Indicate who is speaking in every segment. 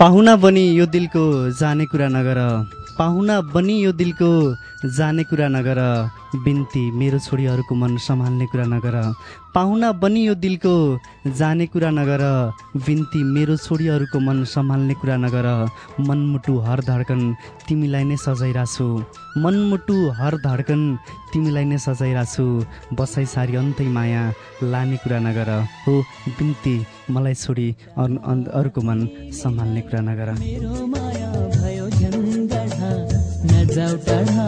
Speaker 1: पाहुना बनी यो दिलको जाने कुरा नगर। पाहुना बनी यो दिलको जाने कुरा नगर बिन्ती मेरो छोरीहरूको मन सम्हाल्ने कुरा नगर पाहुना बनी यो दिलको जाने कुरा नगर बिन्ती मेरो छोरीहरूको मन सम्हाल्ने कुरा नगर। मनमुटु हर धड्कन तिमीलाई नै सजाइरहेछु मनमुटु हर धड्कन तिमीलाई नै सजाइरहेछु बसाइ सारी अन्तै माया लाने कुरा नगर। हो बिन्ती मलाई छोडी अरूको मन सम्हाल्ने कुरा नगर।
Speaker 2: नजाउ टाढा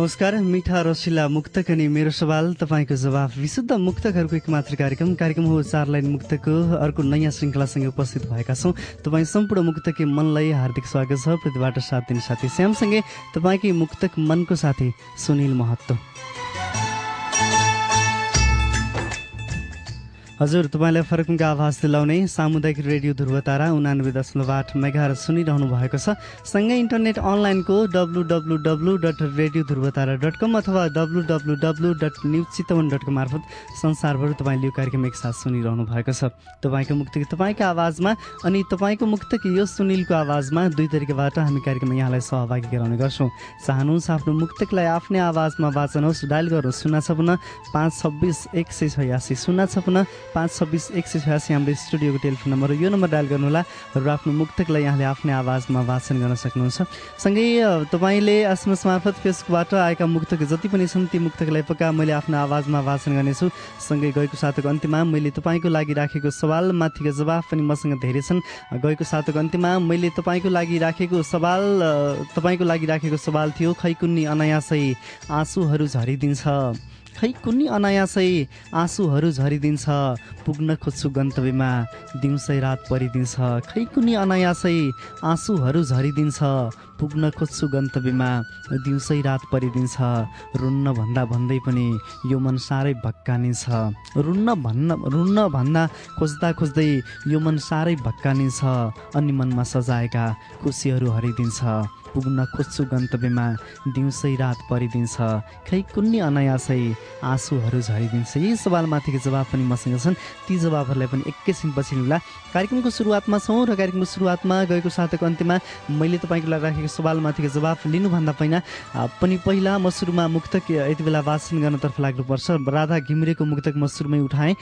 Speaker 1: नमस्कार मिठा रसिला मुक्तक अनि मेरो सवाल तपाईँको जवाफ विशुद्ध मुक्तकहरूको एक मात्र कार्यक्रम। कार्यक्रम हो चार लाइन मुक्तको। अर्को नयाँ श्रृङ्खलासँग उपस्थित भएका छौँ। तपाईँ सम्पूर्ण मुक्तकी मनलाई हार्दिक स्वागत छ। प्रतिबाट साथ दिने साथी श्यामसँगै तपाईँकै मुक्तक मनको साथी सुनिल महत्तो हजुर तपाईँलाई फरकको आवाज दिलाउने सामुदायिक रेडियो ध्रुवतारा उनानब्बे दशमलव आठ मेगाहरू सुनिरहनु भएको छ। सँगै इन्टरनेट अनलाइनको W W W dot radio Dhruvatara dot com अथवा W W W dot news Chitwan dot com मार्फत संसारभर तपाईँले यो कार्यक्रम एकसाथ सुनिरहनु भएको छ। तपाईँको मुक्तक तपाईँको आवाजमा अनि तपाईँको मुक्तक यो सुनिलको आवाजमा दुई तरिकाबाट हामी कार्यक्रममा यहाँलाई सहभागी गराउने गर्छौँ। चाहनुहुन्छ आफ्नो मुक्तकलाई आफ्नै आवाजमा वाचन होस् डायल गर्नुहोस् शून्य छपन्न पाँच छब्बिस एक सय छयासी शून्य छपन्न पाँच छब्बिस एक सय छयासी हाम्रो स्टुडियोको टेलिफोन नम्बर यो नम्बर डायल गर्नुहोला र आफ्नो मुक्तकलाई यहाँले आफ्नै आवाजमा वाचन गर्न सक्नुहुन्छ। सँगै तपाईँले एसएमएस मार्फत फेसबुकबाट आएका मुक्तक जति पनि छन् ती मुक्तकलाई पक्का मैले आफ्नो आवाजमा वाचन गर्नेछु। सँगै गएको साताको अन्त्यमा मैले तपाईँको लागि राखेको सवाल माथिको जवाफ पनि मसँग धेरै छन्। गएको साताको अन्त्यमा मैले तपाईँको लागि राखेको सवाल तपाईँको लागि राखेको सवाल थियो खै कुन्नी अनायासै आँसुहरू झरिदिन्छ। खै कुन्नी अनायासै आँसुहरू झरिदिन्छ पुग्न खोज्छु गन्तव्यमा दिउँसै रात परिदिन्छ। खै कुन्नी अनायासै आँसुहरू झरिदिन्छ पुग्न खोज्छु गन्तव्यमा। दिउँसै रात परिदिन्छ। रुन्न भन्दा भन्दै पनि यो मन साह्रै भक्कानिन्छ रुन्न भन्न रुन्न भन्दा खोज्दा खोज्दै यो मन साह्रै भक्कानिन्छ अनि मनमा सजाएका खुसीहरू हरिदिन्छ। पुग्न खोज्छु गन्तव्यमा। दिउँसै रात परिदिन्छ। खै कुन्नी अनायासै आँसुहरू झरिदिन्छ। यी सवालमाथिको जवाब पनि मसँग छन्। ती जवाबहरूलाई पनि एकैछिनपछि लिउँला कार्यक्रमको सुरुवातमा छौँ र कार्यक्रमको सुरुवातमा गएको साताको अन्त्यमा मैले तपाईँको लागि राखेको सवालमाथिको जवाब लिनुभन्दा पहिला पनि पहिला म सुरुमा मुक्तक यति बेला वाचन गर्नतर्फ लाग्नुपर्छ। राधा घिमिरेको मुक्तक म सुरुमै उठाएँ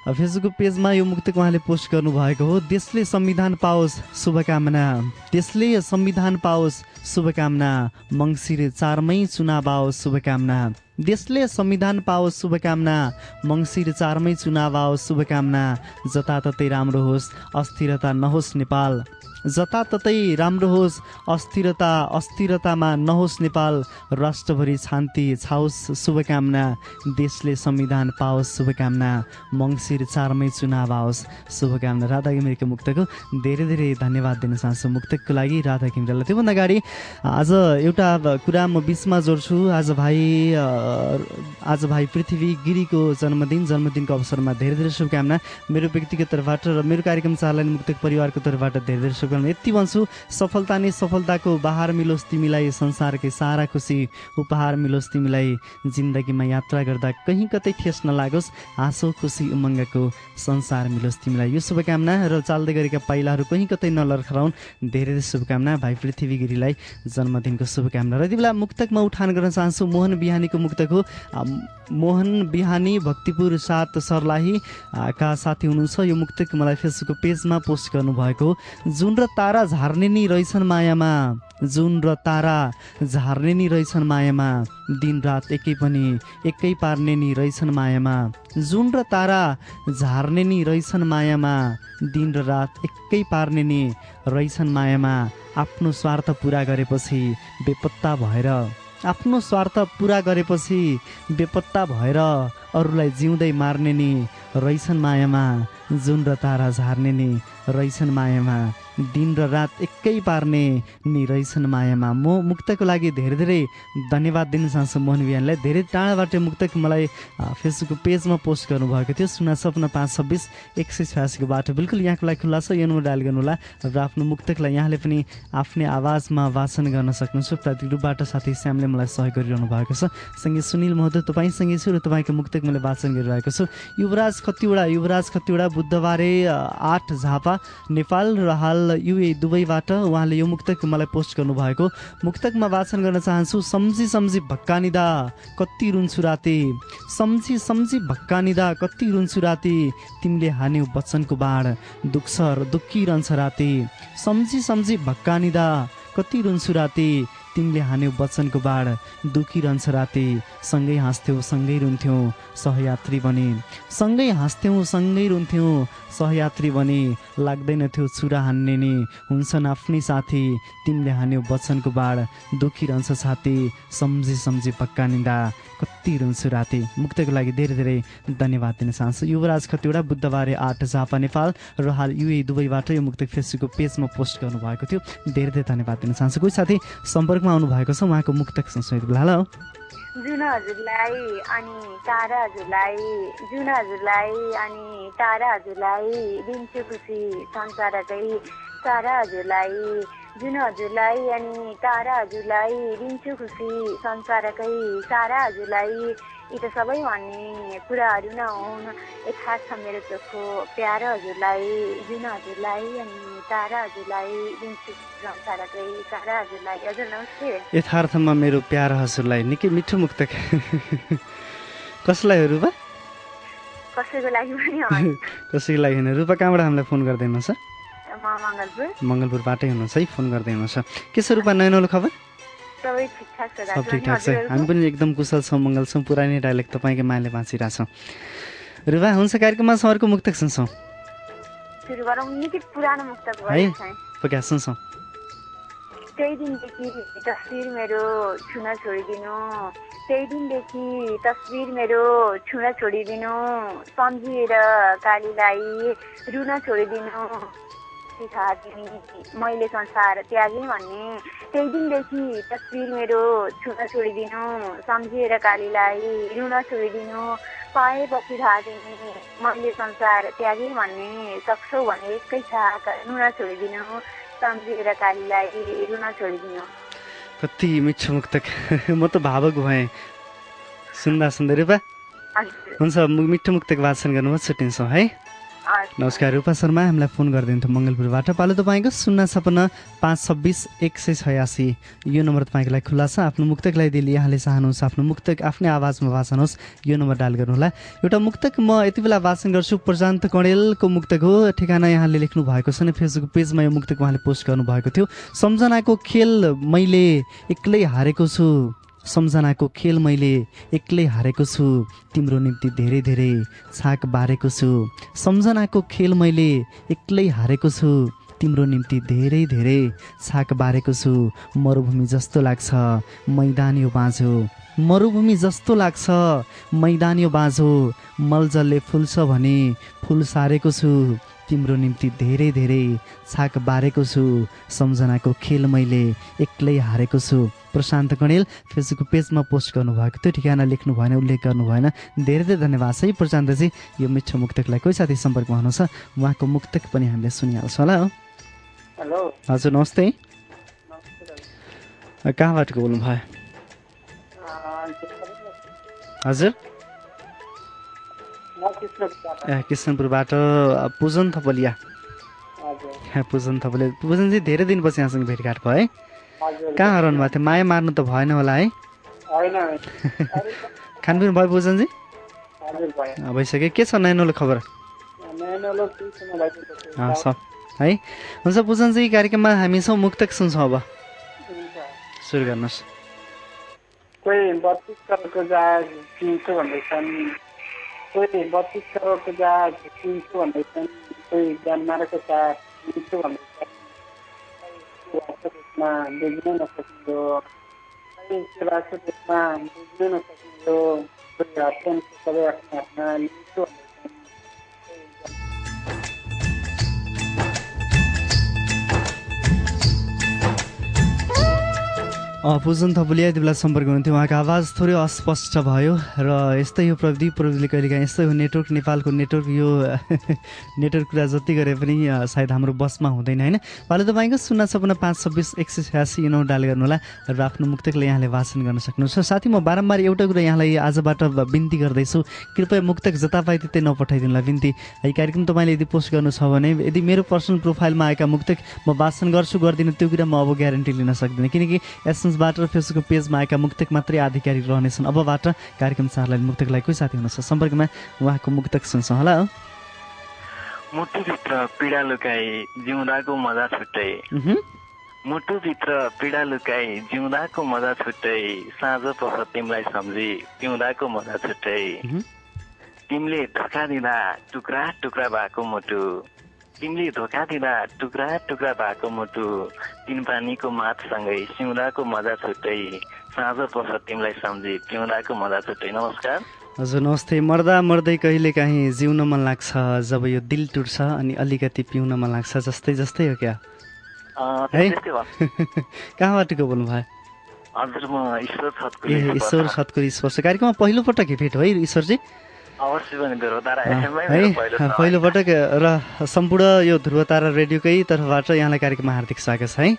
Speaker 1: फेसबुक पेजमा यो मुक्तक उहाँले पोस्ट गर्नुभएको हो। देशले संविधान पाओस् शुभकामना। देशले संविधान पाओस् शुभकामना। मङ्सिर चारमै चुनाव आओस् शुभकामना। देशले संविधान पाओस् शुभकामना। मङ्सिर चारमै चुनाव आओस् शुभकामना। जताततै राम्रो होस् अस्थिरता नहोस् नेपाल। जताततै राम्रो होस् अस्थिरता अस्थिरतामा नहोस् नेपाल। राष्ट्रभरि शान्ति छाओस् शुभकामना। देशले संविधान पाओस् शुभकामना। मङ्सिर चारमै चुनाव आओस्। शुभकामना। राधा घिमिरेको मुक्तको धेरै धेरै धन्यवाद दिन चाहन्छु। मुक्तकको लागि राधा घिमिरेलाई त्योभन्दा अगाडि आज एउटा कुरा म बिचमा जोड्छु। आज भाइ आज भाइ पृथ्वी गिरीको जन्मदिन जन्मदिनको अवसरमा धेरै धेरै शुभकामना। मेरो व्यक्तिगत तर्फबाट र मेरो कार्यक्रम चालन मुक्तक परिवारको तर्फबाट धेरै धेरै शुभकामना यति भन्छु सफलता नै सफलताको बहार मिलोस् तिमीलाई संसारकै सारा खुसी। उपहार मिलोस् तिमीलाई जिन्दगीमा यात्रा गर्दा कहीँ कतै ठेस नलागोस्। हाँसो खुसी उमङ्गको संसार मिलोस् तिमीलाई। यो शुभकामना र चाल्दै गरेका पाइलाहरू कहीँ कतै नलर्खराउन्। धेरै धेरै शुभकामना। भाइ पृथ्वी गिरीलाई जन्मदिनको शुभकामना। र यति बेला मुक्तकमा उठान गर्न चाहन्छु। मोहन बिहानीको मुक्तक हो। मोहन बिहानी भक्तिपुर सात सर्लाही का साथी हुनुहुन्छ? यो मुक्तक मलाई फेसबुकको पेजमा पोस्ट गर्नुभएको। जुन र तारा झार्ने नि रहेछन् मायामा। जुन र तारा झार्ने नि रहेछन् मायामा। दिनरात एकै पनि एकै पार्ने नि रहेछन् मायामा। जुन र तारा झार्ने नि रहेछन् मायामा। दिन र रात एकै पार्ने नि रहेछन् मायामा। आफ्नो स्वार्थ पुरा गरेपछि बेपत्ता भएर आफ्नो स्वार्थ पुरा गरेपछि बेपत्ता भएर अरूलाई जिउँदै मार्ने नि रहेछन् मायामा जुन र तारा झार्ने नि रहेछन् मायामा दिन र रात एकै पार्ने नि रहेछन् मायामा। म मुक्तको लागि धेरै धेरै धन्यवाद दिन चाहन्छु मोहन बिहानलाई। धेरै टाढाबाट मुक्तक मलाई फेसबुकको पेजमा पोस्ट गर्नुभएको थियो। सुना सपना पाँच छब्बिस एक सय छयासीको बाटो। बिल्कुल यहाँको लागि खुल्ला छ यो नम्बर डायल गर्नुहोला र आफ्नो मुक्तकलाई यहाँले पनि आफ्नै आवाजमा वाचन गर्न सक्नुहुन्छ। प्राविधिक रूपबाट साथी श्यामले मलाई सहयोग गरिरहनु भएको छ। सँगै सुनिल महोदय तपाईँसँगै छु र तपाईँको मुक्तक मैले वाचन गरिरहेको छु। युवराज कतिवटा युवराज कतिवटा बुधबारे आठ झापा नेपाल र हाल युए दुबईबाट उहाँले यो मुक्तक मलाई पोस्ट गर्नुभएको। मुक्तकमा वाचन गर्न चाहन्छु सम्झी सम्झी भक्कानिदा कति रुन्छु राति सम्झी सम्झी भक्कानिदा कति रुन्छु राति तिमीले हान्यौ बच्चनको बाढ दुख्छ दुखिरहन्छ राति। सम्झी सम्झी भक्कानिदा कति रुन्छु राति तिमीले हान्यौ बच्चनको बाढ। दुखिरहन्छ राति। सँगै हाँस्थ्यौ सँगै रुन्थ्यौँ सहयात्री बने। सँगै हाँस्थ्यौँ सँगै रुन्थ्यौँ सहयात्री बने। लाग्दैन थियो छुरा हान्ने नि। हुन्छन् आफ्नै साथी। तिमीले हान्यौ बच्चनको बाढ। दुखिरहन्छ छाती सम्झी सम्झी पक्का निन्दा। कति रुन्छु राति। मुक्तको लागि धेरै धेरै धन्यवाद दिन चाहन्छु। युवराज खतिवडा बुधबारे आठ झापा नेपाल। र हाल युए दुबईबाट यो मुक्त फेसबुकको पेजमा पोस्ट गर्नुभएको थियो। धेरै धेरै धन्यवाद दिन चाहन्छु। कोही साथी सम्पर्कमा आउनुभएको छ उहाँको मुक्तक संस्कृति हेलो
Speaker 3: जुन हजुरलाई अनि तारा हजुरलाई जुन हजुरलाई अनि तारा हजुरलाई दिन्छु खुसी संसारकै तारा हजुरलाई जुन हजुरलाई अनि तारा हजुरलाई दिन्छु खुसी संसारकै सारा हजुरलाई यी त सबै भन्ने कुराहरू यथार्थ छ मेरो चोखो प्यार हजुरलाई जुन हजुरलाई अनि तारा हजुरलाई दिन्छु संसारकै तारा हजुरलाई हजुर नमस्ते।
Speaker 1: यथार्थमा मेरो प्यार हजुरलाई निकै मिठो मुक्त कसलाई हो रूपा?
Speaker 3: कसैको लागि
Speaker 1: कसैको लागि होइन रूपा कहाँबाट हामीलाई फोन गर्दै हुनुहुन्छ
Speaker 3: मङ्गलपुर।
Speaker 1: मङ्गलपुरबाटै हुनुहुन्छ है फोन गर्दै हुनुहुन्छ के छ रूपा नयाँ नौलो खबर?
Speaker 3: सबै
Speaker 1: सब ठिकठाक छ। हामी पनि एकदम कुशल छौँ मङ्गल छौँ पुरानै डाइलेक्ट तपाईँकै मायाले बाँचिरहेछौँ रुबा हुन्छ कार्यक्रममा सहरको मुक्तक सुन्छौँ। है पक्का सुन्छौँ।
Speaker 3: त्यही दिनदेखि तस्बिर मेरो छुन छोडिदिनु। त्यही दिनदेखि तस्बिर मेरो छुन छोडिदिनु। सम्झिएर कालीलाई रुन छोडिदिनु। मैले संसार त्यागेँ भन्ने। त्यही दिनदेखि तस्बिर मेरो छुन छोडिदिनु सम्झिएर कालीलाई रुन छोडिदिनु पाएपछि थाहा दिने मैले संसार त्यागेँ भन्ने सक्छौ भने एकै छाक रुन छोडिदिनु सम्झिएर कालीलाई रुन छोडिदिनु।
Speaker 1: कति मिठो मुक्तक म त भावुक भएँ। सुन्दा सुन्दै रूपा हुन्छ मिठो मुक्तक वाचन गर्नुभयो छुट्टिन्छौँ है। नमस्कार रूपा शर्मा हामीलाई फोन गरिदिन्थ्यो मङ्गलपुरबाट। पालो तपाईँको शून्य छपन्न पाँच छब्बिस एक सय छयासी। यो नम्बर तपाईँको लागि खुल्ला छ। आफ्नो मुक्तकलाई दिली यहाँले चाहनुहोस् आफ्नो मुक्तक आफ्नै आवाजमा भाषण होस् यो नम्बर डायल गर्नुहोला। एउटा मुक्तक म यति बेला भाषण गर्छु। प्रशान्त कणेलको मुक्तक हो। ठेगाना यहाँले लेख्नु भएको छ नि फेसबुक पेजमा यो मुक्तक उहाँले पोस्ट गर्नुभएको थियो। सम्झनाको खेल मैले एक्लै हारेको छु। सम्झनाको खेल मैले एक्लै हारेको छु। तिम्रो निम्ति धेरै धेरै छाक बारेको छु। सम्झनाको खेल मैले एक्लै हारेको छु। तिम्रो निम्ति धेरै धेरै छाक बारेको छु। मरुभूमि जस्तो लाग्छ। मैदान यो बाँझो। मरुभूमि जस्तो लाग्छ। मैदान यो बाँझो। मलजलले फुल्छ भने फुल सारेको छु। तिम्रो निम्ति धेरै धेरै छाक बारेको छु। सम्झनाको खेल मैले एक्लै हारेको छु। प्रशान्त गणेल फेसबुक पेजमा पोस्ट गर्नुभएको थियो। ठिकाना लेख्नु भएन उल्लेख गर्नु भएन। धेरै धेरै धन्यवाद छ है प्रशान्तजी। यो मिठो मुक्तकलाई कोही साथी सम्पर्कमा हुनुहुन्छ? उहाँको मुक्तक पनि हामीले सुनिहाल्छौँ। होला हो।
Speaker 4: हेलो।
Speaker 1: हजुर नमस्ते। कहाँबाट बोल्नु भयो हजुर? ए, कृष्णपुरबाट अ, पूजन थपलिया। पूजन थपलिया। पूजनजी धेरै दिनपछि यहाँसँग भेटघाट भयो है कहाँ हराउनु भएको थियो? माया मार्नु त भएन होला है। खानपिन भयो पूजनजी? भइसक्यो। के छ खबर?
Speaker 4: नयाँ
Speaker 1: सब। है। हुन्छ पूजनजी कार्यक्रममा हामी छौँ मुक्तक सुन्छौँ अब सुरु गर्नुहोस्।
Speaker 4: कोही बत्तिस करोडको जहाज किन्छु भन्दैछन् कोही बत्तिस करोडको जहाज किन्छु भन्दैछन् कोही जन्माएको चार किन्छु भन्दैछन् कोही देशमा बुझ्नै नसकियो कोही सेवाको देशमा बुझ्नै नसकियो कोही हस्यानको सबै आफ्नो हातमा लिन्छु भन्दैछन्
Speaker 1: पूजन थपुलिया यति बेला सम्पर्क हुनुहुन्थ्यो। उहाँको आवाज थोरै अस्पष्ट भयो र यस्तै हो प्रविधि प्रविधिले कहिलेकाहीँ यस्तै हो नेटवर्क नेपालको नेटवर्क यो नेटवर्क कुरा जति गरे पनि सायद हाम्रो बसमा हुँदैन होइन? पालो तपाईँको शून्य छपन्न पाँच छब्बिस एक सय छ्यासी नौ डायल गर्नुहोला र आफ्नो मुक्तकले यहाँले भाषण गर्न सक्नुहुन्छ। साथी म बारम्बार एउटा कुरा यहाँलाई आजबाट बिन्ती गर्दैछु। कृपया मुक्तक जता पाए त्यतै नपठाइदिनुला बिन्ती। है कार्यक्रम तपाईँले यदि पोस्ट गर्नु छ भने यदि मेरो पर्सनल प्रोफाइलमा आएका मुक्तक म भाषण गर्छु गर्दिनँ त्यो कुरा म अब ग्यारेन्टी लिन सक्दिनँ। किनकि एसएन्सबाट र फेसबुक पेजमा आएका मुक्तक मात्रै आधिकारिक रहनेछन्। अबबाट कार्यक्रम चारलाई मुक्तकलाई कोही साथी हुनुहुन्छ? सम्पर्कमा उहाँको मुक्तक सुन्छौँ होला। हो
Speaker 5: मुटुभित्र पीडा लुकाई जिउँदाको मजा छुट्टै। मुटुभित्र पीडा लुकाई जिउँदाको मजा छुट्टै। साँझ पख तिमीलाई सम्झी पिउँदाको मजा छुट्टै। तिमीले धोका दिँदा टुक्रा टुक्रा भएको मुटु। तिमीले धोका दिँदा टुक्रा टुक्रा भएको मुटु तिन पानीको मातसँगै सिउँदाको मजा छुट्टै। साँझ पख तिमीलाई सम्झी पिउँदाको मजा छुट्टै। नमस्कार।
Speaker 1: हजुर नमस्ते। मर्दा मर्दै कहिले काहीँ जिउन मन लाग्छ जब यो दिल टुट्छ अनि अलिकति पिउन मन लाग्छ जस्तै जस्तै हो क्या? है? कहाँबाट को बोल्नु भयो?
Speaker 5: हजुर म ईश्वर छतको
Speaker 1: ए ईश्वर सतको स्पर्श कार्यक्रममा पहिलोपटक भेट हो है ईश्वरजी? है। पहिलोपटक र सम्पूर्ण यो ध्रुवतारा रेडियोकै तर्फबाट यहाँलाई कार्यक्रममा हार्दिक स्वागत छ है?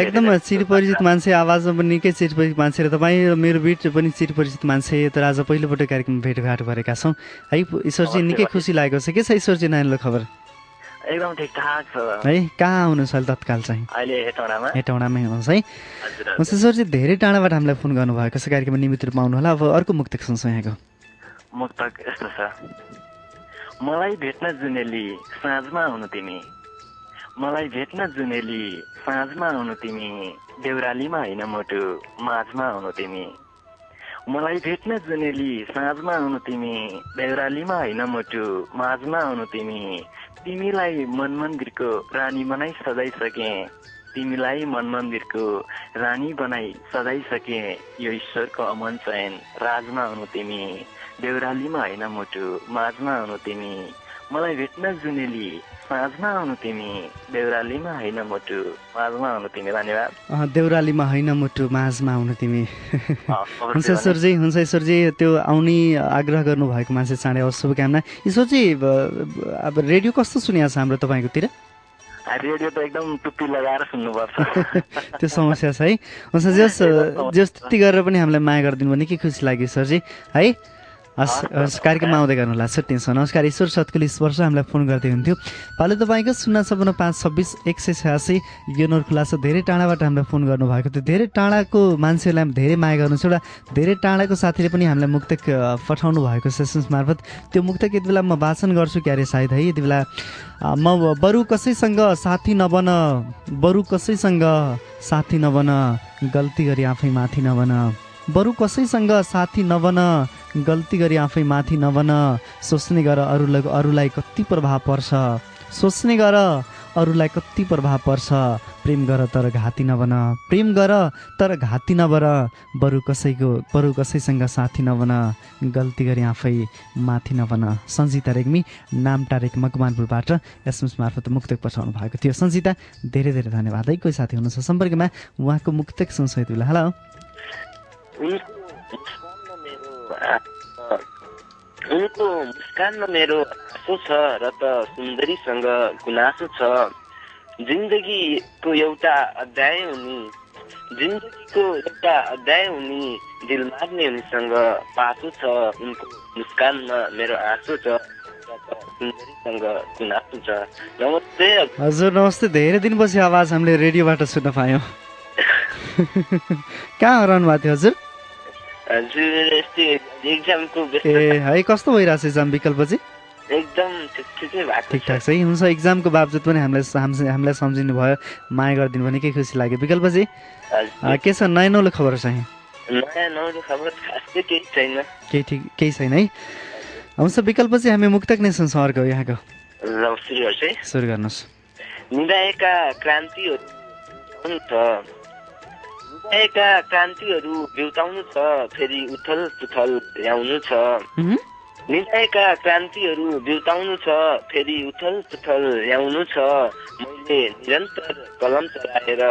Speaker 1: एकदम चिरपरिचित मान्छे आवाजमा पनि निकै चिरपरिचित मान्छे र तपाईँ र मेरो बिट पनि चिरपरिचित मान्छे तर आज पहिलोपटक कार्यक्रममा भेटघाट गरेका छौँ। है ईश्वरजी निकै खुसी लागेको छ के छ ईश्वरजी नानीलो खबर?
Speaker 5: एकदम ठिकठाक छ।
Speaker 1: है कहाँ आउनुहुन्छ अहिले तत्काल चाहिँ?
Speaker 5: अहिले हेटौँडामा।
Speaker 1: हेटौँडामै हुनुहुन्छ है। हुन्छ ईश्वरजी धेरै टाढाबाट हामीलाई फोन गर्नुभएको छ कार्यक्रममा नियमित रूपमा आउनु होला? अब अर्को मुक्तक सुन्छौँ यहाँको।
Speaker 5: मुक्तक यस्तो छ। मलाई भेट्न जुनेली साँझमा आउनु तिमी। मलाई भेट्न जुनेली साँझमा आउनु तिमी। देउरालीमा होइन मुटु माझमा आउनु तिमी। मलाई भेट्न जुनेली साँझमा आउनु तिमी। देउरालीमा होइन मुटु माझमा आउनु तिमी। तिमीलाई मन मन्दिरको रानी बनाई सजाइसके। तिमीलाई मन मन्दिरको रानी बनाई सजाइसके यो ईश्वरको अमन चयन। राजमा आउनु तिमी। देउरालीमा होइन मुटु माझमा आउनु तिमी। मलाई भेट्न जुनेली। साँझमा आउनु तिमी देउरालीमा होइन मुटु माझमा आउनु तिमी धन्यवाद।
Speaker 1: देउरालीमा होइन मुटु माझमा आउनु तिमी। हुन्छ ईश्वरजी हुन्छ ईश्वरजी त्यो आउने आग्रह गर्नुभएको मान्छे चाँडै होस् शुभकामना। ईश्वरजी अब रेडियो कस्तो सुनिएको छ हाम्रो तपाईँकोतिर?
Speaker 5: भने रेडियो त एकदम टुप्पी लगाएर सुन्नुपर्छ।
Speaker 1: त्यो समस्या छ है। हुन्छ जस जस त्यति गरेर पनि हामीलाई माया गरिदिनु भयो निकै खुसी लाग्यो ईश्वरजी है? हस् हस् कार्यक्रममा आउँदै गर्नुहोला। छुट्टिन्छ नमस्कार। ईश्वर सतकुल स्पर्श हामीलाई फोन गर्दै हुन्थ्यो पालो तपाईँको शून्य छपन्न पाँच छब्बिस एक सय छयासी यो नोर खुला छ धेरै टाढाबाट हामीलाई फोन गर्नुभएको थियो। धेरै टाढाको मान्छेहरूलाई हामी धेरै माया गर्नु छ एउटा धेरै टाढाको साथीले पनि हामीलाई मुक्तक पठाउनु भएको सेसन्स मार्फत। त्यो मुक्तक यति बेला म वाचन गर्छु क्यारे सायद है। यति बेला म बरु कसैसँग साथी नबन बरु कसैसँग साथी नबन गल्ती गरी आफै माथि नबन। बरु कसैसँग साथी नबन गल्ती गरी आफै माथि नबन सोच्ने गर अरूलाई अरूलाई कति प्रभाव पर्छ। सोच्ने गर अरूलाई कति प्रभाव पर्छ। प्रेम गर तर घाती नबन। प्रेम गर तर घाती नबर। बरु कसैको बरु कसैसँग साथी नबन गल्ती गरी आफै माथि नबन। सञ्जिता रेग्मी नाम टारेक मकवानपुरबाट एसएमएस मार्फत मुक्तक पठाउनु भएको थियो। सञ्जिता धेरै धेरै धन्यवाद है। कोही साथी हुनुहुन्छ सम्पर्कमा उहाँको मुक्तक सुन्छौँ यति
Speaker 6: उनको मुस्कानमा मेरो आँसु छ र त सुन्दरीसँग गुनासो छ। जिन्दगीको एउटा अध्याय हुने जिन्दगीको एउटा अध्याय हुने दिल मार्ने उनीसँग पासो छ। उनको मुस्कानमा मेरो आँसु छ नमस्ते।
Speaker 1: हजुर नमस्ते। धेरै दिनपछि आवाज हामीले रेडियोबाट सुन्न पायौँ। कहाँ हराउनु भएको थियो हजुर? ए है कस्तो भइरहेछ एक्जाम
Speaker 6: एकदम ठिक ठिकै भएको
Speaker 1: ठिकठाक
Speaker 6: छ।
Speaker 1: है हुन्छ एक्जामको बावजुद पनि हामीलाई हाम- हामीलाई सम्झिनु भयो माया गरिदिनु भने निकै खुसी लाग्यो? विकल्पजी?
Speaker 6: हजुर।
Speaker 1: अँ, के छ? नयाँ नौलो खबर चाहिँ
Speaker 6: चाहिँ केही
Speaker 1: ठिक केही छैन है। हुन्छ विकल्प चाहिँ हामी मुक्तक नै सुन्छौँ अर्को यहाँको।
Speaker 6: सुरु
Speaker 1: गर्नुहोस्।
Speaker 6: निदाएका क्रान्तिहरू निदाएका क्रान्तिहरू बिउताउनु छ फेरि उथल पुथल ल्याउनु छ। निदाएका क्रान्तिहरू बिउताउनु छ फेरि उथल पुथल ल्याउनु छ। मैले निरन्तर कलम चलाएर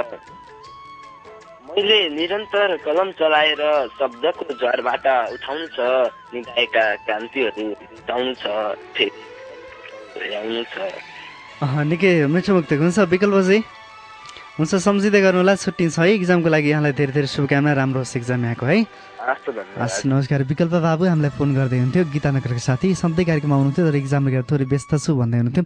Speaker 6: मैले निरन्तर कलम चलाएर शब्दको ज्वारबाट उठाउनु छ निदाएका क्रान्तिहरू बिउताउनु छ फेरि ल्याउनु छ।
Speaker 1: निकै मिठो मुक्तक हुन्छ विकल्प चाहिँ हुन्छ सम्झिँदै गर्नु होला छुट्टिन्छ है इक्जामको लागि यहाँलाई धेरै धेरै शुभकामना राम्रो होस् इक्जाम यहाँको है। हस् नमस्कार विकल्प बाबु हामीलाई फोन गर्दै हुन्थ्यो गीतानगरको साथी। सधैँ कार्यक्रममा आउनुहुन्थ्यो तर इक्जाम लिएर थोरै व्यस्त छु भन्दै हुनुहुन्थ्यो।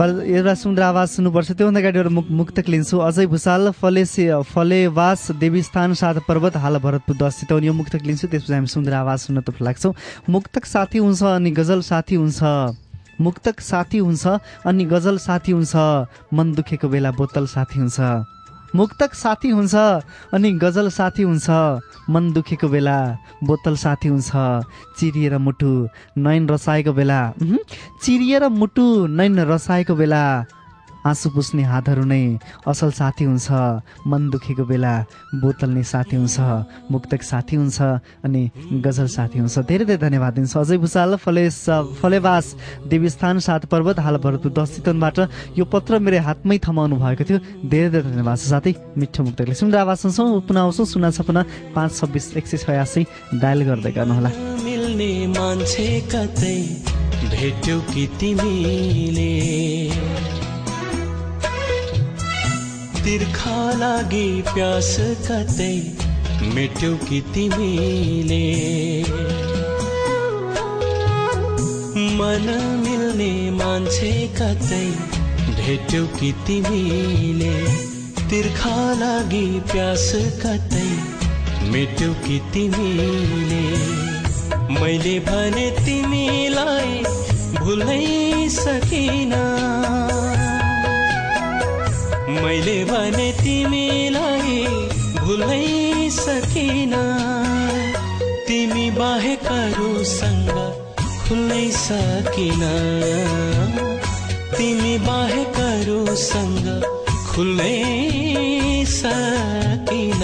Speaker 1: पर एउटा सुन्दर आवाज सुन्नुपर्छ त्योभन्दा अगाडि एउटा मुक मुक्तक लिन्छु। अजय भूषाल फलेसे फलेवास देवीस्थान सात पर्वत हाल भरतपुर दस चितवन यो मुक्तक लिन्छु। त्यसपछि हामी सुन्दर आवाज सुन्न त लाग्छौँ। मुक्तक साथी हुन्छ अनि गजल साथी हुन्छ। मुक्तक साथी हुन्छ अनि गजल साथी हुन्छ मन दुखेको बेला बोतल साथी हुन्छ। मुक्तक साथी हुन्छ अनि गजल साथी हुन्छ मन दुखेको बेला बोतल साथी हुन्छ। चिरिएर मुटु नयन रसाएको बेला चिरिएर मुटु नयन रसाएको बेला आँसु पुस्ने हातहरू नै असल साथी हुन्छ मन दुखेको बेला बोतल नै साथी हुन्छ मुक्तक साथी हुन्छ अनि गजल साथी हुन्छ। धेरै धेरै धन्यवाद दिन्छु। अजय भूषाल फलेस फलेवास देवीस्थान सात पर्वत हाल भरतपुर दस चितवनबाट यो पत्र मेरो हातमै थमाउनु भएको थियो। धेरै धेरै धन्यवाद छ साथै। मिठो मुक्तकले सुन्दर आवाज सुन्छौँ। पुनः आउँछौँ। सुना छपन्न पाँच छब्बिस एक सय छयासी। डायल गर्दै गर्नुहोला।
Speaker 7: मान्छे कतै भेट्यौ कि तिमीले? तिर्खा लागि प्यास कतै मेट्यौ कि तिमीले। मन मिल्ने मान्छे कतै भेट्यौ कि तिमीले। तिर्खा लागि प्यास कतै मेट्यौ कि तिमीले। मैले भने तिमीलाई भुल्नै सकिन। मैले भने तिमीलाई भुल्नै सकिन। तिमी बाहेकहरूसँग खुल्नै सकिन। तिमी बाहेकहरूसँग खुल्नै सकिन।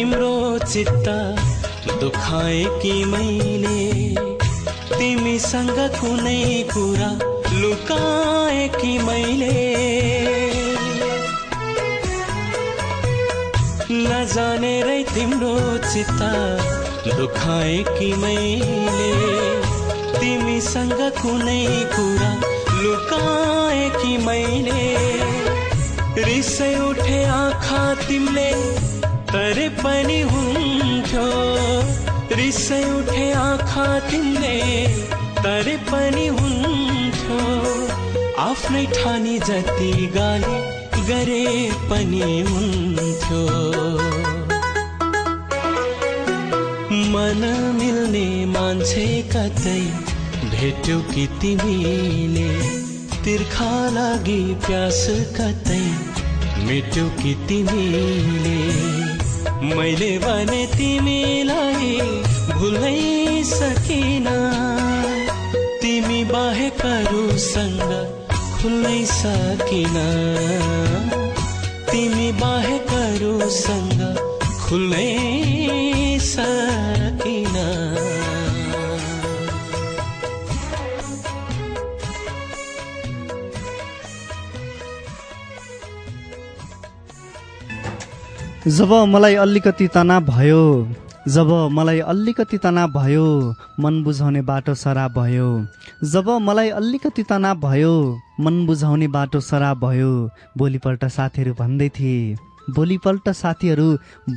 Speaker 7: तिम्रो चित्त दुखाए कि मैले? तिमीसँग कुनै कुरा लुकाए कि मैले? नजानेरै तिम्रो चित्त दुखाए कि मैले? तिमीसँग कुनै कुरा लुकाए कि मैले? रिसै उठे आँखा तिमीले तरे पनि हुन्थ्यो रिसै उठे आँखा तिमीले तरे पनि हुन्थ्यो आफ्नै ठानी जति गाली गरे पनि हुन्थ्यो मन मिल्ने मान्छे कतै भेट्यौ कि तिमीले? तिर्खा लागि प्यास कतै मेट्यौ कि तिमीले? मैले भने तिमीलाई भुलै सकिन। तिमी बाहेकहरूसँग खुल्नै सकिन। तिमी बाहेकहरूसँग खुल्नै
Speaker 1: जब मलाई अलिकति तनाव भयो जब मलाई अलिकति तनाव भयो मन बुझाउने बाटो सराब भयो। जब मलाई अलिकति तनाव भयो मन बुझाउने बाटो सराब भयो। भोलिपल्ट साथीहरू भन्दै थिए। भोलिपल्ट साथीहरू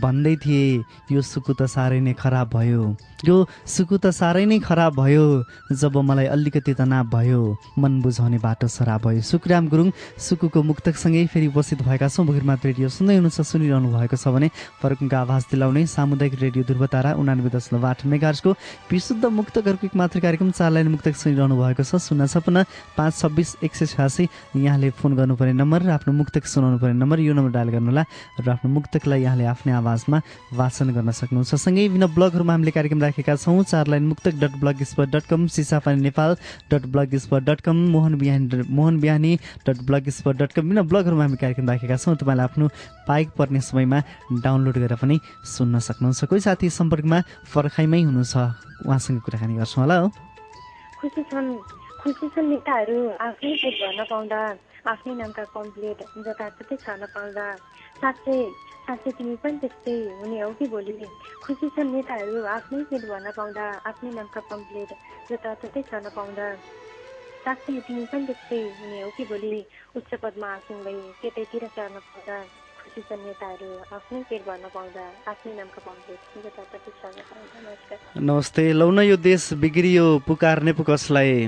Speaker 1: भन्दै थिए यो सुकु त साह्रै नै खराब भयो। यो सुकु त साह्रै नै खराब भयो। जब मलाई अलिकति तनाव भयो मन बुझाउने बाटो सराब भयो। सुखराम गुरुङ सुकुको मुक्तकसँगै फेरि उपस्थित भएका छौँ। भुगिरमा रेडियो सुन्दै हुनुहुन्छ सुनिरहनु भएको छ भने फरकुङको आवाज दिलाउने सामुदायिक रेडियो ध्रुवतारा उनानब्बे दशमलव आठ मेगार्सको विशुद्ध मुक्तकहरूको एक मात्र कार्यक्रम चार लाइन मुक्तक सुनिरहनु भएको छ। शून्य छपन्न पाँच छब्बिस एक सय छयासी। यहाँले फोन गर्नुपर्ने नम्बर र आफ्नो मुक्तक सुनाउनु पर्ने नम्बर यो नम्बर डायल गर्नुहोला र आफ्नो मुक्तकलाई यहाँले आफ्नै आवाजमा वाचन गर्न सक्नुहुन्छ। सँगै विभिन्न ब्लगहरूमा हामीले कार्यक्रम राखेका छौँ। Char line Muktak dot blogspot dot com Sisapani Nepal dot blogspot dot com Mohan Bihani Mohan Bihani dot blogspot dot com. विभिन्न ब्लगहरूमा हामी कार्यक्रम राखेका छौँ। तपाईँलाई आफ्नो पाइक पर्ने समयमा डाउनलोड गरेर पनि सुन्न सक्नुहुन्छ। कोही साथी सम्पर्कमा पर्खाइमै हुनुहुन्छ। उहाँसँग कुराकानी गर्छौँ। होला। हो
Speaker 8: खुसी छन् छन् नेताहरू आफ्नै पेट भर्न पाउँदा आफ्नै नामका कम्प्लेट जताततै छर्न पाउँदा साँच्चै साँच्चै तिमी पनि त्यस्तै हुने हौ कि भोलि? खुसी छन् नेताहरू आफ्नै पेट भर्न पाउँदा आफ्नै नामका कम्प्लेट जताततै छर्न पाउँदा साँच्चै तिमी पनि त्यस्तै हुने हौ कि भोलि? उच्च पदमा आसनलाई त्यतैतिर चढ्न पाउँदा खुसी छन् नेताहरू आफ्नै पेट भर्न पाउँदा आफ्नै नामका कम्प्लेट जताततै छर्न पाउँदा। नमस्कार।
Speaker 1: नमस्ते लौ न यो देश बिग्रियो पुकार्ने पो कसलाई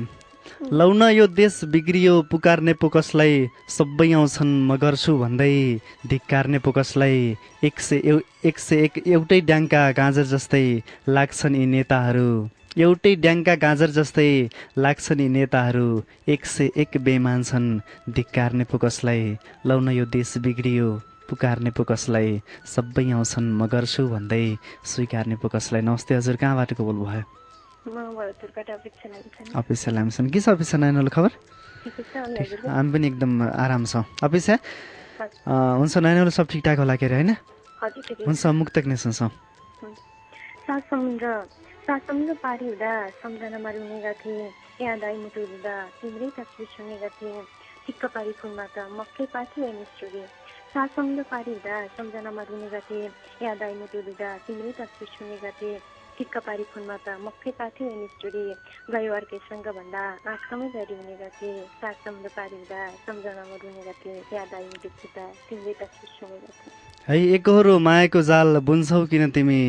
Speaker 1: लौ न यो देश बिग्रियो पुकार्ने पो कसलाई सबै आउँछन् म गर्छु भन्दै धिक्कार्ने पो कसलाई एक सय एउ एक सय एक एउटै ड्याङ्का गाजर जस्तै लाग्छन् यी नेताहरू। एउटै ड्याङ्का गाजर जस्तै लाग्छन् यी नेताहरू एक सय एक बेमान छन् धिक्कार्ने पो कसलाई लौ न यो देश बिग्रियो पुकार्ने पो कसलाई सबै आउँछन् म गर्छु भन्दै स्वीकार्ने पो कसलाई नमस्ते हजुर कहाँबाट कबुल भयो
Speaker 8: म भरतपुरबाट अपेक्षा
Speaker 1: लामछन् के छ अपेक्षा नानीहरू खबर? हामी पनि एकदम आराम छ। अपेक्षा हुन्छ। सब ठिकठाक होला के अरे होइन? हुन्छ मुक्तक नै सुन्छौँ
Speaker 8: सात समुद्र सात समुद्र पारी हुँदा सम्झनामा रुनेका थिए। याद आई मुटु हुँदा तिम्रै तस्बिर सुनेका थिए। पारी फुलमा त मक्कै पाथी होइन स्टोरी सात समुद्र पारी हुँदा सम्झनामा रुनेका थिए। याद आई मुटु हुँदा तिम्रै तस्बिर सुनेका थिए। टिक्क पारी फुलमा त मक्कै पाथी होइन स्टोरी गयो अर्कैसँग भन्दा आँखामै गरी हुनेका थिए सात समुद्र पारी हुँदा सम्झनामा रुनेका थिए याद आई मुटु हुँदा तिम्रै तस्बिर सुनेका थिए
Speaker 1: है एकहोरो मायाको जाल बुन्छौ किन तिमी?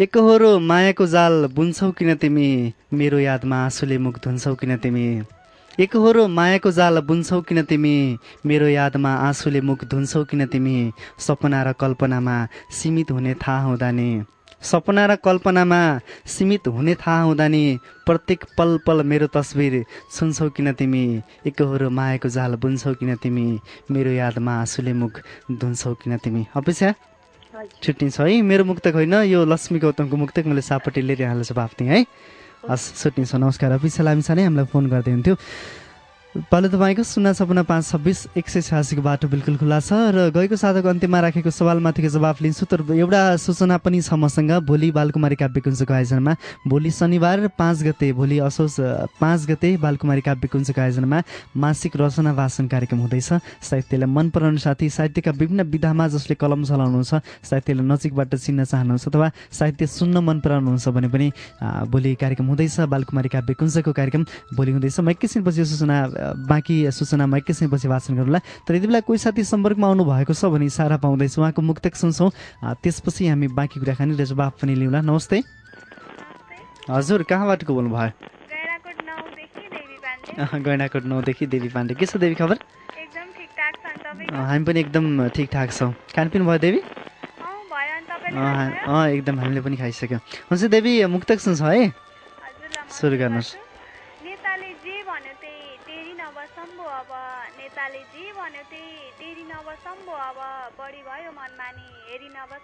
Speaker 1: एकहोरो मायाको जाल बुन्छौ किन तिमी? मेरो यादमा आँसुले मुख धुन्छौ किन तिमी? एकहोरो मायाको जाल बुन्छौ किन तिमी? मेरो यादमा आँसुले मुख धुन्छौ किन तिमी? सपना र कल्पनामा सीमित हुने थाहा हुँदा नि सपना र कल्पनामा सीमित हुने थाहा हुँदा नि प्रत्येक पल पल मेरो तस्बिर सुन्छौ किन तिमी? एकहोरो मायाको जाल बुन्छौ किन तिमी? मेरो यादमा आँसुले मुख धुन्छौ किन तिमी? अपेक्षा? छुट्टिन्छ है? मेरो मुक्तक होइन यो लक्ष्मी गौतमको मुक्तक। मैले सापट्टि लिएर जवाफ दिएँ है। हस् छुट्टिन्छ नमस्कार। लामिसा नै हामीलाई फोन गर्दै हुन्थ्यो। पालो तपाईँको शून्य छपन्न पाँच छब्बिस एक सय छयासीको बाटो बिल्कुल खुला छ र गएको साताको अन्त्यमा राखेको सवालमाथिको जवाफ लिन्छु तर एउटा सूचना पनि छ मसँग। भोलि बालकुमारी काव्यकुञ्जको आयोजनामा भोलि शनिबार पाँच गते भोलि असोज पाँच गते बालकुमारी काव्यकुञ्जको आयोजनामा मासिक रचना भाषण कार्यक्रम हुँदैछ। साहित्यलाई मन पराउने साथी साहित्यका विभिन्न विधामा जसले कलम चलाउनुहुन्छ साहित्यलाई नजिकबाट चिन्न चाहनुहुन्छ अथवा साहित्य सुन्न मन पराउनुहुन्छ भने पनि भोलि कार्यक्रम हुँदैछ। बालकुमारी काव्यकुञ्जको कार्यक्रम भोलि हुँदैछ। म एकैछिनपछि सूचना बाँकी सूचनामा एकैछिनपछि भाषण गरौँला। तर यति बेला कोही साथी सम्पर्कमा आउनु भएको छ भने इसारा पाउँदैछु। उहाँको मुक्तक सुन्छौँ। त्यसपछि हामी बाँकी कुराकानी र जवाफ पनि लिउँला। नमस्ते। हजुर कहाँबाट को बोल्नुभयो?
Speaker 9: गैराकोट नौदेखि देवी पाण्डे।
Speaker 1: अँ, गैँडाकोट नौदेखि देवी पाण्डे। के छ देवी खबर? हामी पनि एकदम ठिकठाक छौँ। खानपिन भयो देवी?
Speaker 9: अँ भयो
Speaker 1: एकदम हामीले पनि खाइसक्यौँ। हुन्छ देवी मुक्तक सुन्छ है? सुरु गर्नुहोस्।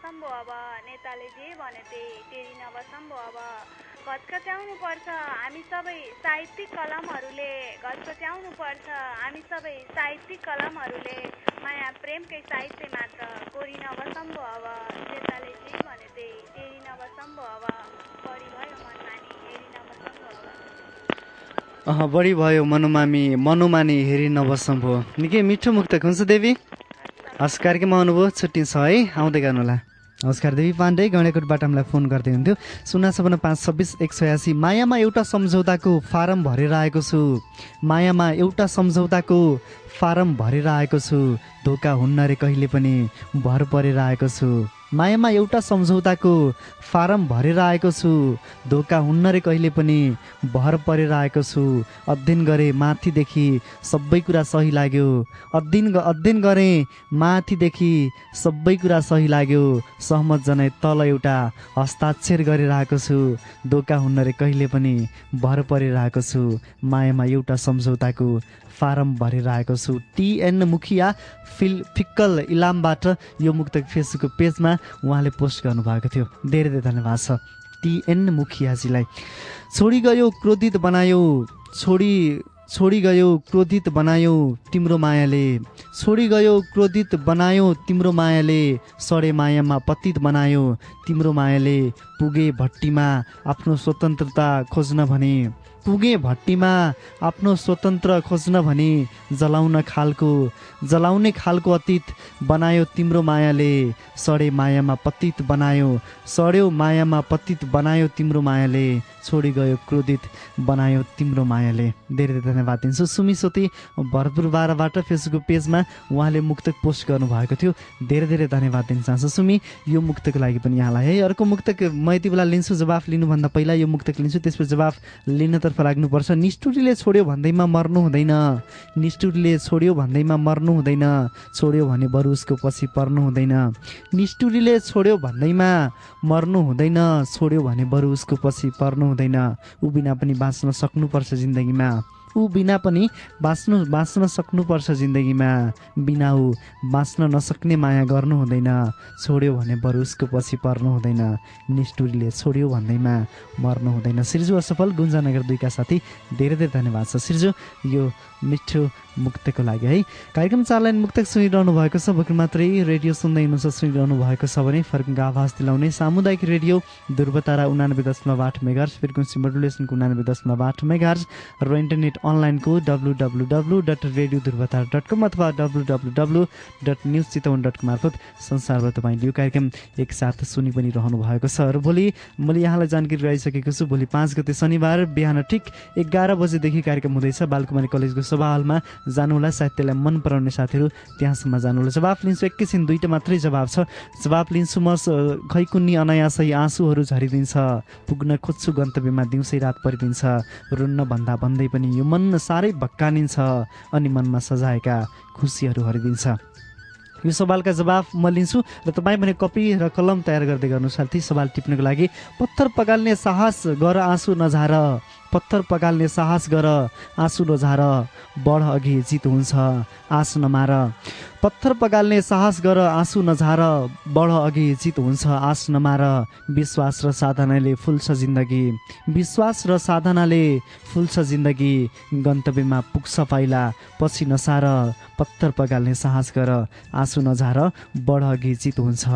Speaker 9: नबसम्भो अब नेताले जे भन्यो त्यही तेरी नबसम्भो अब घचकच्याउनु पर्छ। हामी सबै साहित्यिक कलमहरूले घचकच्याउनु पर्छ हामी सबै साहित्यिक कलमहरूले माया प्रेमकै साहित्य मात्र कोरी नबसम्भो अब। नेताले जे भन्यो त्यही तेरी नबसम्भो अब बढी भयो मनमानी हेरी नबसम्भो अब।
Speaker 1: बढी भयो मनोमामी मनोमानी हेरी नबसम भयो निकै मिठो मुक्तक हुन्छ देवी। हस् कार्यक्रममा आउनुभयो छुट्टिन्छ है आउँदै गर्नुहोला। नमस्कार देवी पाण्डे गणेकोटबाट हामीलाई फोन गर्दै हुन्थ्यो शून्य छपन्न पाँच छब्बिस एक छयासी मायामा एउटा सम्झौताको फारम भरेर आएको छु। मायामा एउटा सम्झौताको फारम भरेर आएको छु। धोका हुन्न रे कहिले पनि भर परेर आएको छु। मायामा एउटा सम्झौताको फारम भरेर आएको छु। धोका हुन्न रे कहिले पनि भर परेर आएको छु। अध्ययन गरेँ माथिदेखि सबै कुरा सही लाग्यो। अध्ययन अध्ययन गरेँ माथिदेखि सबै कुरा सही लाग्यो। सहमत जनाइ तल एउटा हस्ताक्षर गरेर आएको छु। धोका हुन्न रे कहिले पनि भर परेर आएको छु। मायामा एउटा सम्झौताको फारम भरेर आएको छु टिएन मुखिया फिल फिक्कल इलामबाट यो मुक्तक फेसबुक पेजमा उहाँले पोस्ट गर्नुभएको थियो। धेरै धेरै धन्यवाद छ टिएन मुखियाजीलाई। छोडी गयो क्रोधित बनायो छोडी छोडी गयो क्रोधित बनायो तिम्रो मायाले। छोडी गयो क्रोधित बनायो तिम्रो मायाले। सडे मायामा पतित बनायो तिम्रो मायाले। पुगे भट्टीमा आफ्नो स्वतन्त्रता खोज्न भने पुगे भट्टीमा आफ्नो स्वतन्त्र खोज्न भने जलाउन खालको जलाउने खालको अतीत बनायो तिम्रो मायाले। सडे मायामा पतित बनायो सड्यो मायामा पतित बनायो तिम्रो मायाले। छोडी गयो क्रोधित बनायो तिम्रो मायाले। धेरै धेरै धन्यवाद दिन्छु। सुमी सोती भरतपुर बाह्रबाट फेसबुक पेजमा उहाँले मुक्तक पोस्ट गर्नुभएको थियो। धेरै धेरै धन्यवाद दिन चाहन्छु। सुमी यो मुक्तको लागि पनि यहाँलाई है। अर्को मुक्तक म यति बेला लिन्छु जवाफ लिनुभन्दा पहिला यो मुक्तक लिन्छु। त्यसपछि जवाफ लिनतर्फ लाग्नुपर्छ निष्ठुरीले छोड्यो भन्दैमा मर्नु हुँदैन। निष्ठुरीले छोड्यो भन्दैमा मर्नु हुँदैन। छोड्यो भने बरु उसको पछि पर्नु हुँदैन। निष्ठुरीले छोड्यो भन्दैमा मर्नु हुँदैन। छोड्यो भने बरु उसको पछि पर्नु हुँदैन। ऊ बिना पनि बाँच्न सक्नुपर्छ जिन्दगीमा। ऊ बिना पनि बाँच्नु बाँच्न सक्नुपर्छ जिन्दगीमा। बिना ऊ बाँच्न नसक्ने माया गर्नु हुँदैन। छोड्यो भने बरु उसको पछि पर्नु हुँदैन। निष्ठुरीले छोड्यो भन्दैमा मर्नु हुँदैन। सिर्जु असफल गुन्जानगर दुईका साथी धेरै धेरै धन्यवाद छ। सिर्जु यो मिठो मुक्तको लागि है? कार्यक्रम चार मुक्तक सुनिरहनु भएको छ भर्खर मात्रै रेडियो सुन्दै हुनुहुन्छ सुनिरहनु भएको छ भने फर्किङको आवाज दिलाउने सामुदायिक रेडियो ध्रुवतारा उनानब्बे दशमलव आठ मेगार्स फ्रिक्वेन्सी मोडुलेसनको उनानब्बे दशमलव आठ मेगार्स र इन्टरनेट अनलाइनको W W W dot radio Dhruvatara dot com अथवा W W W dot news Chitwan dot com मार्फत संसारबाट तपाईँले यो कार्यक्रम एकसाथ सुनि पनि रहनु भएको छ। र भोलि मैले यहाँलाई जानकारी गराइसकेको छु भोलि पाँच गते शनिबार बिहान ठिक एघार बजेदेखि कार्यक्रम हुँदैछ बालकुमारी कलेजको सभा हलमा जानुहोला साहित्यलाई मन पराउने साथीहरू त्यहाँसम्म जानुहोला जवाफ लिन्छु। एकैछिन दुईवटा मात्रै जवाब छ। जवाब लिन्छु म खैकुन्नी अनायासै आँसुहरू झरिदिन्छ। पुग्न खोज्छु गन्तव्यमा दिउँसै रात परिदिन्छ। रुन्न भन्दा भन्दै पनि यो मन साह्रै भक्कानिन्छ अनि मनमा सजाएका खुसीहरू हरिदिन्छ। यो सवालका जवाफ म लिन्छु र तपाईँ भने कपी र कलम तयार गर्दै गर्नु साथी। सवाल टिप्नको लागि पत्थर पगाल्ने साहस गर आँसु नझार। पत्थर पगाल्ने साहस गर आँसु नझार बढ अघि जित हुन्छ आस नमार। पत्थर पगाल्ने साहस गर आँसु नझार बढ अघि जित हुन्छ आस नमार। विश्वास र साधनाले फुल्छ जिन्दगी। विश्वास र साधनाले फुल्छ जिन्दगी। गन्तव्यमा पुग्छ पाइला पछि नसार। पत्थर पगाल्ने साहस गर आँसु नझार बढ अघि जित हुन्छ।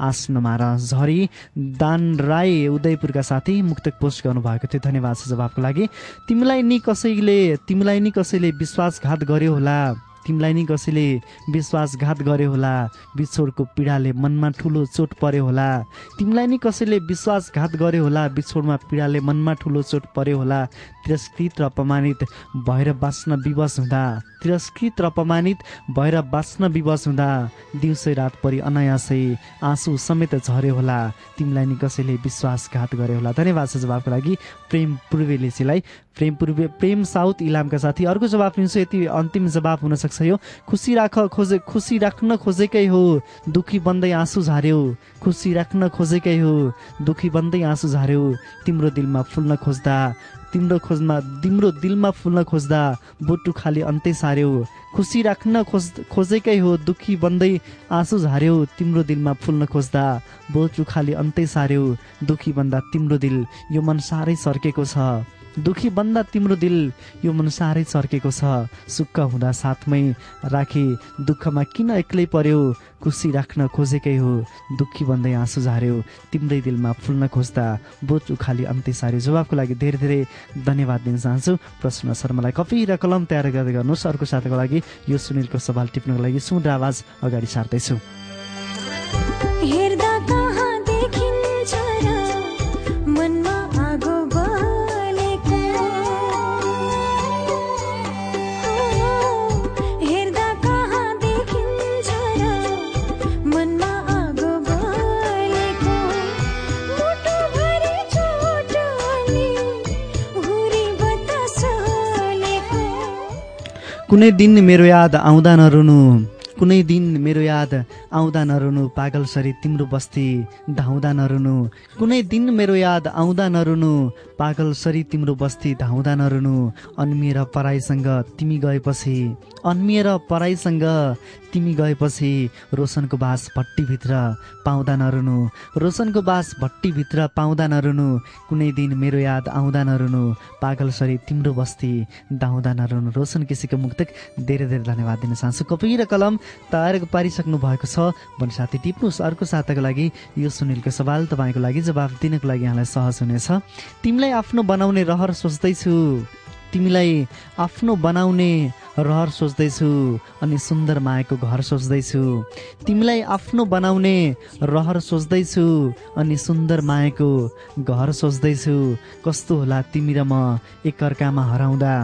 Speaker 1: आस नमार। झरी दान राई उदयपुरका साथी मुक्तक पोस्ट गर्नुभएको थियो। धन्यवाद छ जवाबको लागि। तिमीलाई नि कसैले तिमीलाई नि कसैले विश्वासघात गर्यो होला? तिमीलाई नि कसैले विश्वासघात गर्यो होला बिछोडको पीडाले मनमा ठुलो चोट पर्यो होला। तिमीलाई नि कसैले विश्वासघात गर्यो होला बिछोडमा पीडाले मनमा ठुलो चोट पर्यो होला। तिरस्कृत र अपमानित भएर बाँच्न विवश हुँदा तिरस्कृत र अपमानित भएर बाँच्न विवश हुँदा दिउँसै रात परि अनायासै आँसु समेत झर्यो होला। तिमीलाई नि कसैले विश्वासघात गर्यो होला। धन्यवाद छ जवाबको लागि। प्रेम पूर्वेलेसीलाई प्रेम पूर्वे प्रेम साउथ इलामका साथी। अर्को जवाब लिन्छु यति अन्तिम जवाब हुनसक्छ यो खुसी राख खोजे खुसी राख्न खोजेकै हो दुखी बन्दै आँसु झार्यो खुसी राख्न खोजेकै हो दुखी बन्दै आँसु झार्यो तिम्रो दिलमा फुल्न खोज्दा तिम्रो खोजमा तिम्रो दिलमा फुल्न खोज्दा बोटु खाली अन्तै सार्यो खुसी राख्न खोज खोजेकै हो दुखी बन्दै आँसु झार्यो तिम्रो दिलमा फुल्न खोज्दा बोटु खाली अन्तै सार्यो दुखी बन्दा तिम्रो दिल यो मन साह्रै सर्केको छ। दुखी बन्दा तिम्रो दिल यो मन साह्रै सर्केको छ। सुक्ख हुँदा साथमै राखे दुःखमा किन एक्लै पर्यो? खुसी राख्न खोजेकै हो। दुःखी बन्दै आँसु झार्यो तिम्रै दिलमा फुल्न खोज्दा बोच उखाली अन्त्य सार्यो। जवाबको लागि धेरै धेरै धन्यवाद दिन चाहन्छु। प्रश्न शर्मालाई कपी र कलम तयार गर्दै गर्नुहोस्। अर्को साथको लागि यो सुनिलको सवाल टिप्नको लागि सुन आवाज अगाडि सार्दैछु। कुनै दिन मेरो याद आउँदा नरुनु। कुनै दिन मेरो याद आउँदा नरुनु। पागल सरी तिम्रो बस्ती धाउँदा नरुनु। कुनै दिन मेरो याद आउँदा नरुनु। पागल सरी तिम्रो बस्ती धाउँदा नरुनु। अन्मिएर पराईसँग तिमी गएपछि अन्मिएर पराईसँग तिमी गएपछि रोशनको बास भट्टीभित्र पाउँदा नरुनु। रोशनको बास भट्टीभित्र पाउँदा नरुनु। कुनै दिन मेरो याद आउँदा नरुनु। पागल सरी तिम्रो बस्ती धाउँदा नरुनु। रोशन केसीको मुक्तक धेरै धेरै धन्यवाद दिन चाहन्छु। कपी र कलम तयार पारिसक्नु भएको छ। भने साथी टिप्नुहोस् अर्को साताको लागि यो सुनिलको सवाल तपाईँको लागि जवाफ दिनको लागि यहाँलाई सहज हुनेछ। तिमीलाई आफ्नो बनाउने रहर सोच्दैछु। तिमीलाई आफ्नो बनाउने रहर सोच्दैछु अनि सुन्दर मायाको घर सोच्दैछु। तिमीलाई आफ्नो बनाउने रहर सोच्दैछु अनि सुन्दर मायाको घर सोच्दैछु। कस्तो होला तिमी र म एक अर्कामा हराउँदा?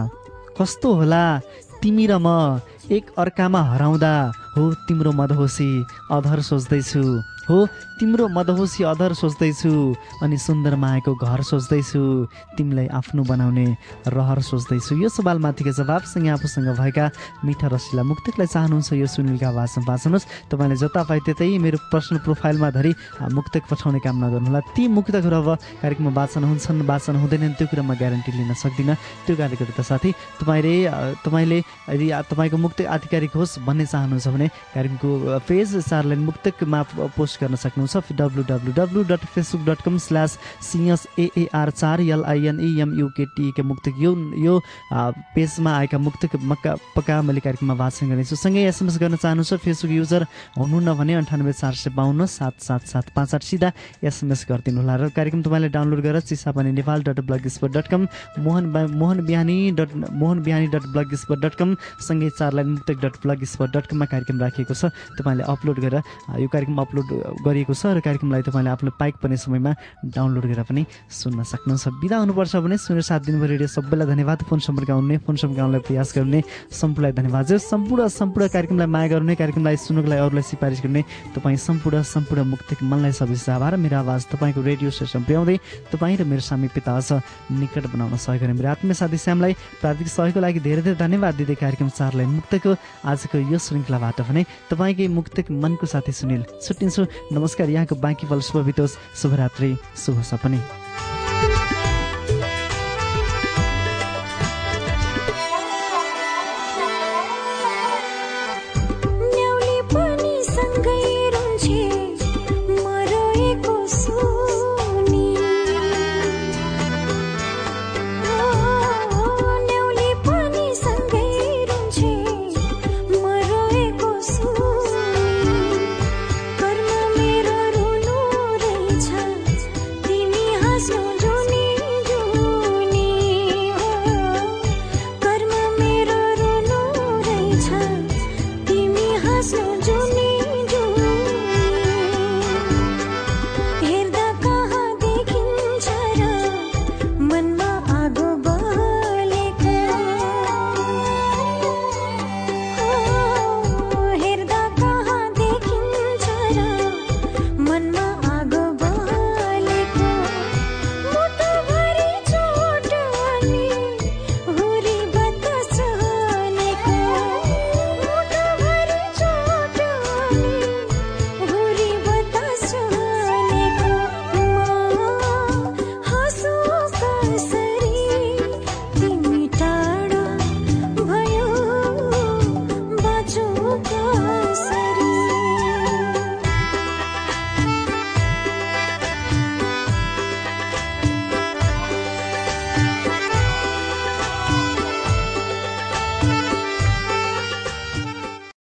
Speaker 1: कस्तो होला तिमी र म एक अर्कामा हराउँदा? हो तिम्रो मदहोसी अधर सोच्दैछु। हो। तिम्रो मदहोसी अधर सोच्दैछु अनि सुन्दर मायाको घर सोच्दैछु। तिमीलाई आफ्नो बनाउने रहर सोच्दैछु। यो सवालमाथिको जवाबसँग आफूसँग भएका मिठा रसिला मुक्तकलाई चाहनुहुन्छ यो सुनिलका आवाजमा बाँच्नुहोस्। तपाईँले जता पाए त्यतै मेरो पर्सनल प्रोफाइलमा धरि मुक्तक पठाउने काम नगर्नुहोला ती मुक्तकहरू अब कार्यक्रममा वाचन हुन्छन् वाचन हुँदैनन् त्यो कुरा म ग्यारेन्टी लिन सक्दिनँ। त्यो गर्दा साथी तपाईँले तपाईँले यदि तपाईँको मुक्त आधिकारिक होस् भन्ने चाहनुहुन्छ भने कार्यक्रमको पेज चारलाइन मुक्तकमा पोस्ट गर्न सक्नुहुन्छ W W W dot facebook dot com slash CS AAR Char LINEMUKT Muktak यो यो पेजमा आएका मुक्तक मक्का पक्का मैले कार्यक्रममा वाचन गर्नेछु। सँगै एसएमएस गर्न चाहनुहुन्छ फेसबुक युजर हुनुहुन्न भने अन्ठानब्बे चार सय बाहन्न सात सात सात पाँच आठ सिधा एसएमएस गरिदिनु होला र कार्यक्रम तपाईँले डाउनलोड गरेर Chisapani Nepal dot blogspot dot com Mohan Mohan Bihani dot Mohan Bihani dot blogspot dot com सँगै चारलाइन मुक्तक डट ब्लग स्पोर्ट डट कममा कार्यक्रम राखिएको छ। तपाईँले अपलोड गरेर यो कार्यक्रम अपलोड गरिएको छ र कार्यक्रमलाई तपाईँले आफ्नो पाइक पर्ने समयमा डाउनलोड गरेर पनि सुन्न सक्नुहुन्छ। बिदा हुनुपर्छ भने सुनेर साथ दिनुभयो रेडियो सबैलाई धन्यवाद। फोन सम्पर्क आउने फोन सम्पर्क आउनलाई प्रयास गर्ने सम्पूर्णलाई धन्यवाद। जो सम्पूर्ण सम्पूर्ण कार्यक्रमलाई माया गर्ने कार्यक्रमलाई सुन्नुको लागि अरूलाई सिफारिस गर्ने तपाईँ सम्पूर्ण सम्पूर्ण मुक्तिक मनलाई सबै आभार। मेरो आवाज तपाईँको रेडियो स्टेसन पुर्याउँदै तपाईँ र मेरो सामी पिता निकट बनाउन सहयोग गर्ने मेरो आत्मीय साथी श्यामलाई प्राविधिक सहयोगको लागि धेरै धेरै धन्यवाद। दिँदै कार्यक्रम चारलाई मुक्तको आजको यो श्रृङ्खलाबाट भने तपाईँकै मुक्तक मनको साथी सुनिल छुट्टिन्छु। नमस्कार यहाँको बाँकी पल शुभ बितोस्। शुभरात्रि शुभ सपनी।